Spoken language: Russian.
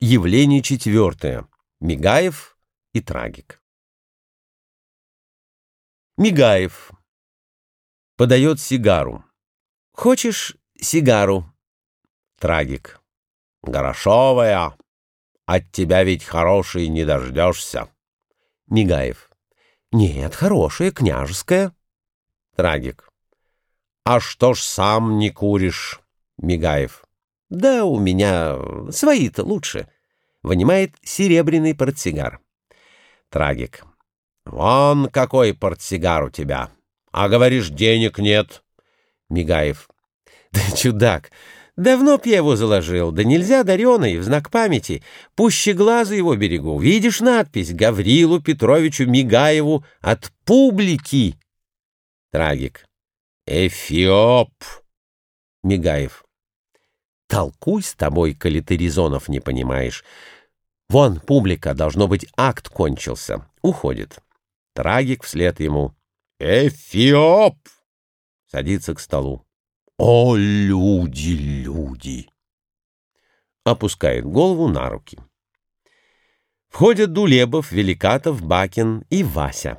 Явление четвертое. Мигаев и Трагик. Мигаев подает сигару. «Хочешь сигару?» Трагик. «Горошовая, от тебя ведь хорошей не дождешься». Мигаев. «Нет, хорошая, княжеская». Трагик. «А что ж сам не куришь?» Мигаев. Да у меня свои-то лучше. Вынимает серебряный портсигар. Трагик. Вон какой портсигар у тебя. А говоришь, денег нет. Мигаев. Да чудак, давно б я его заложил. Да нельзя дареный, в знак памяти. Пуще глаза его берегу. Видишь надпись Гаврилу Петровичу Мигаеву от публики. Трагик. Эфиоп. Мигаев. Толкуй с тобой, коли ты резонов не понимаешь. Вон, публика, должно быть, акт кончился. Уходит. Трагик вслед ему. Эфиоп! Садится к столу. О, люди, люди! Опускает голову на руки. Входят Дулебов, Великатов, Бакин и Вася.